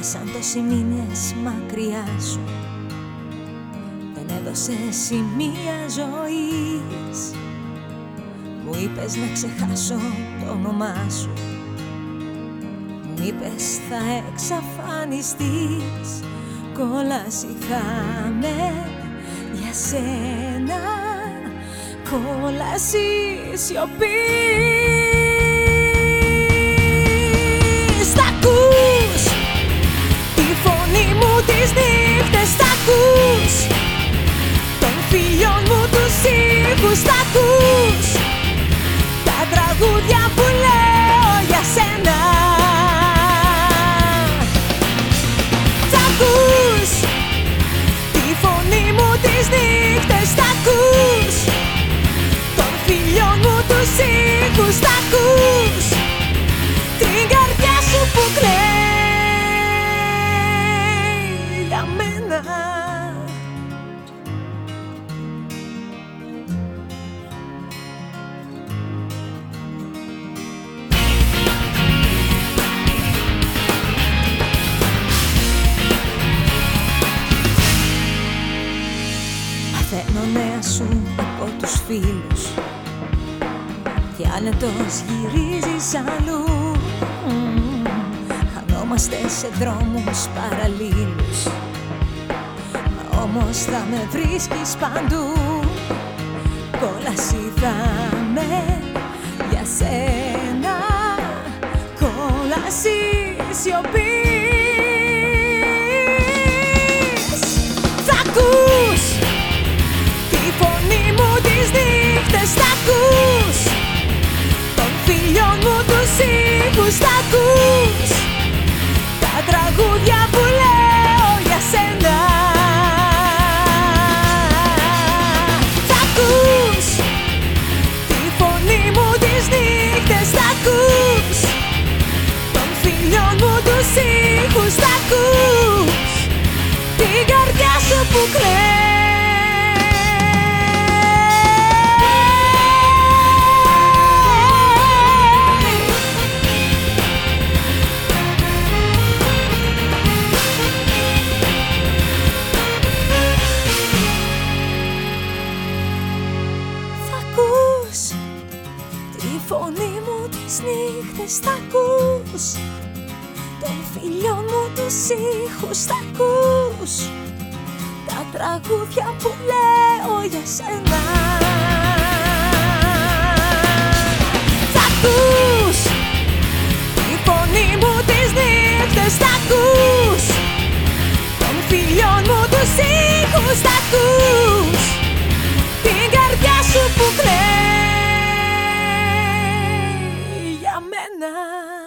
Σαν τόσοι μήνες μακριά σου. Δεν έδωσες σημεία ζωής. Μου είπες να ξεχάσω το όνομά σου. Μου είπες θα εξαφανιστείς. Κόλαση θα με για σένα. Κόλαση σιωπής ήχους τα ακούς Τα τραγούδια άνετος γυρίζεις αλλού. Χανόμαστε σε δρόμους παραλίλους. Μα όμως θα με βρίσκεις παντού. Κόλαση θα με για σένα. Κόλαση σιωπή ακούς, τα ακούς Τα τραγούδια φωνή μου τις νύχτες θα ακούς. Των φιλιών μου τους ήχους θα ακούς. Τα τραγούδια που λέω για σένα. Θα ακούς. Τη φωνή μου τις νύχτες θα ακούς. Των φιλιών μου τους ήχους θα ακούς. Jenna.